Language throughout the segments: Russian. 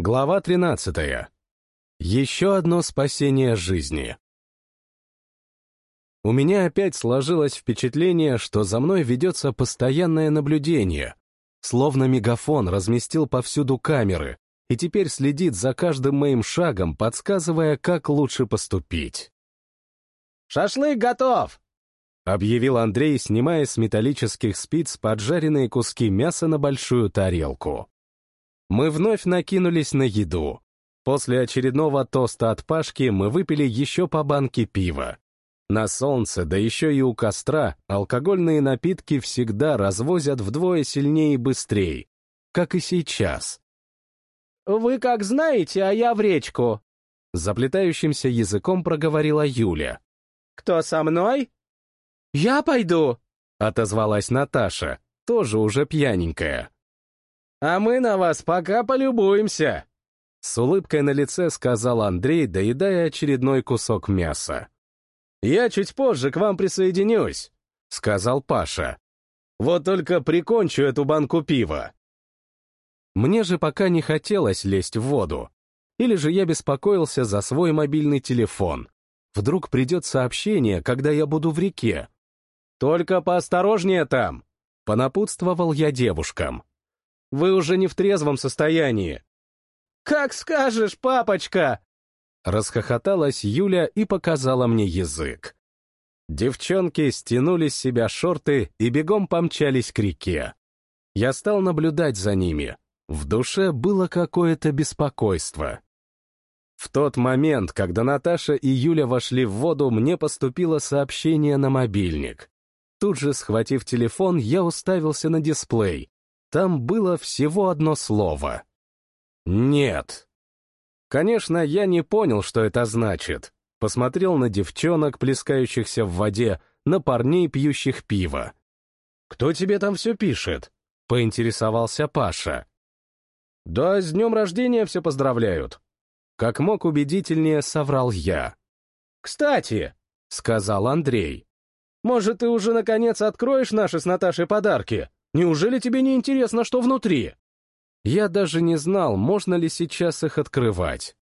Глава 13. Еще одно спасение жизни. У меня опять сложилось впечатление, что за мной ведется постоянное наблюдение. Словно мегафон разместил повсюду камеры и теперь следит за каждым моим шагом, подсказывая, как лучше поступить. «Шашлык готов!» — объявил Андрей, снимая с металлических спиц поджаренные куски мяса на большую тарелку. Мы вновь накинулись на еду. После очередного тоста от Пашки мы выпили еще по банке пива. На солнце, да еще и у костра, алкогольные напитки всегда развозят вдвое сильнее и быстрее, как и сейчас. «Вы как знаете, а я в речку», — заплетающимся языком проговорила Юля. «Кто со мной?» «Я пойду», — отозвалась Наташа, тоже уже пьяненькая. «А мы на вас пока полюбуемся!» С улыбкой на лице сказал Андрей, доедая очередной кусок мяса. «Я чуть позже к вам присоединюсь», — сказал Паша. «Вот только прикончу эту банку пива». Мне же пока не хотелось лезть в воду. Или же я беспокоился за свой мобильный телефон. Вдруг придет сообщение, когда я буду в реке. «Только поосторожнее там», — понапутствовал я девушкам. Вы уже не в трезвом состоянии. «Как скажешь, папочка!» Расхохоталась Юля и показала мне язык. Девчонки стянули с себя шорты и бегом помчались к реке. Я стал наблюдать за ними. В душе было какое-то беспокойство. В тот момент, когда Наташа и Юля вошли в воду, мне поступило сообщение на мобильник. Тут же, схватив телефон, я уставился на дисплей. Там было всего одно слово. «Нет». Конечно, я не понял, что это значит. Посмотрел на девчонок, плескающихся в воде, на парней, пьющих пиво. «Кто тебе там все пишет?» — поинтересовался Паша. «Да, с днем рождения все поздравляют». Как мог убедительнее соврал я. «Кстати», — сказал Андрей, «может, ты уже наконец откроешь наши с Наташей подарки? Неужели тебе не интересно, что внутри?» Я даже не знал, можно ли сейчас их открывать.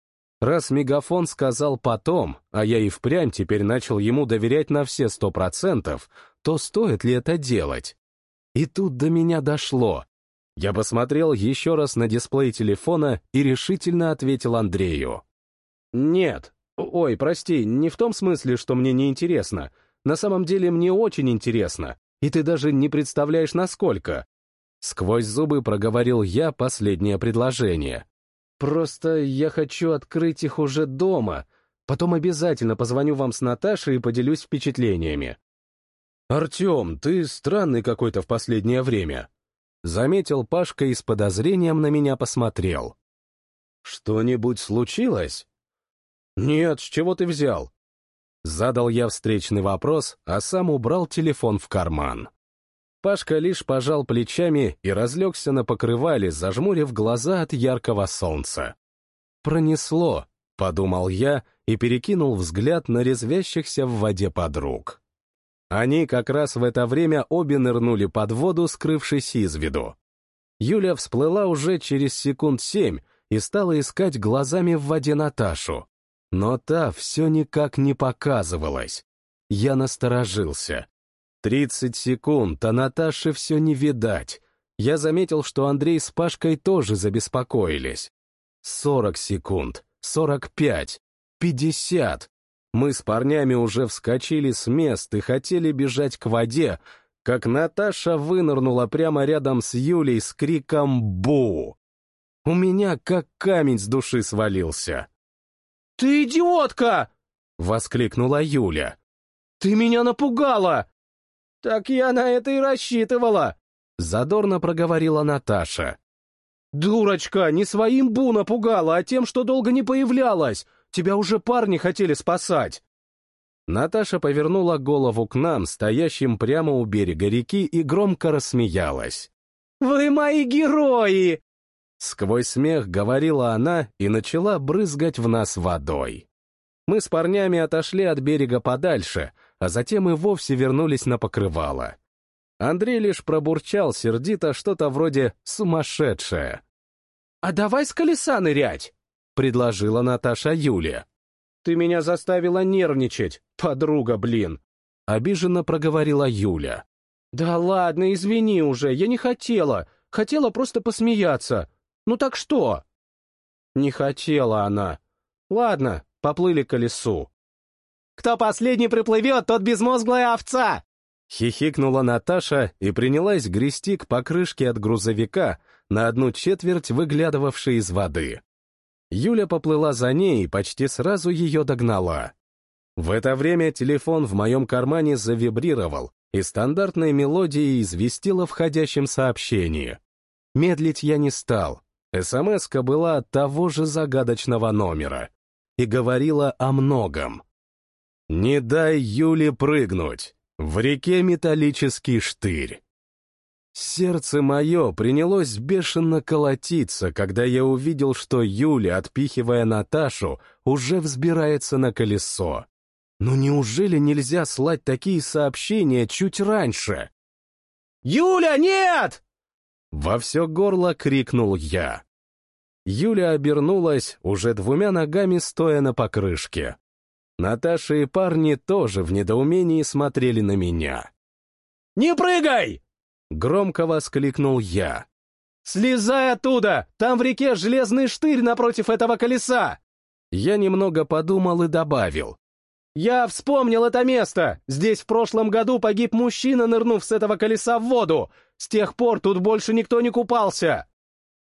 Раз Мегафон сказал потом, а я и впрямь теперь начал ему доверять на все сто процентов, то стоит ли это делать? И тут до меня дошло. Я посмотрел еще раз на дисплей телефона и решительно ответил Андрею. «Нет. Ой, прости, не в том смысле, что мне не интересно. На самом деле мне очень интересно и ты даже не представляешь, насколько. Сквозь зубы проговорил я последнее предложение. Просто я хочу открыть их уже дома, потом обязательно позвоню вам с Наташей и поделюсь впечатлениями. «Артем, ты странный какой-то в последнее время», — заметил Пашка и с подозрением на меня посмотрел. «Что-нибудь случилось?» «Нет, с чего ты взял? Задал я встречный вопрос, а сам убрал телефон в карман. Пашка лишь пожал плечами и разлегся на покрывале, зажмурив глаза от яркого солнца. «Пронесло», — подумал я и перекинул взгляд на резвящихся в воде подруг. Они как раз в это время обе нырнули под воду, скрывшись из виду. Юля всплыла уже через секунд семь и стала искать глазами в воде Наташу. Но та все никак не показывалась. Я насторожился. Тридцать секунд, а Наташи все не видать. Я заметил, что Андрей с Пашкой тоже забеспокоились. Сорок секунд, сорок пять, пятьдесят. Мы с парнями уже вскочили с мест и хотели бежать к воде, как Наташа вынырнула прямо рядом с Юлей с криком «Бу!». У меня как камень с души свалился. «Ты идиотка!» — воскликнула Юля. «Ты меня напугала!» «Так я на это и рассчитывала!» — задорно проговорила Наташа. «Дурочка, не своим Бу напугала, а тем, что долго не появлялась! Тебя уже парни хотели спасать!» Наташа повернула голову к нам, стоящим прямо у берега реки, и громко рассмеялась. «Вы мои герои!» Сквозь смех говорила она и начала брызгать в нас водой. Мы с парнями отошли от берега подальше, а затем и вовсе вернулись на покрывало. Андрей лишь пробурчал сердито что-то вроде «сумасшедшее». а давай с колеса нырять!» — предложила Наташа Юле. «Ты меня заставила нервничать, подруга, блин!» — обиженно проговорила Юля. «Да ладно, извини уже, я не хотела. Хотела просто посмеяться. Ну так что?» Не хотела она. Ладно, поплыли к колесу. «Кто последний приплывет, тот безмозглая овца!» Хихикнула Наташа и принялась грести к покрышке от грузовика, на одну четверть выглядывавшей из воды. Юля поплыла за ней и почти сразу ее догнала. В это время телефон в моем кармане завибрировал, и стандартная мелодия известила входящем сообщении. Медлить я не стал. Смс была от того же загадочного номера и говорила о многом. «Не дай Юле прыгнуть! В реке металлический штырь!» Сердце мое принялось бешено колотиться, когда я увидел, что Юля, отпихивая Наташу, уже взбирается на колесо. Но неужели нельзя слать такие сообщения чуть раньше? «Юля, нет!» Во все горло крикнул я. Юля обернулась, уже двумя ногами стоя на покрышке. Наташа и парни тоже в недоумении смотрели на меня. «Не прыгай!» Громко воскликнул я. «Слезай оттуда! Там в реке железный штырь напротив этого колеса!» Я немного подумал и добавил. «Я вспомнил это место! Здесь в прошлом году погиб мужчина, нырнув с этого колеса в воду! С тех пор тут больше никто не купался!»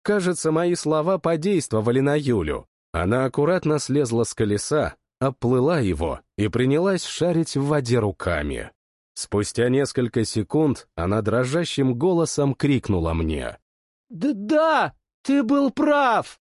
Кажется, мои слова подействовали на Юлю. Она аккуратно слезла с колеса, оплыла его и принялась шарить в воде руками. Спустя несколько секунд она дрожащим голосом крикнула мне. «Да-да, ты был прав!»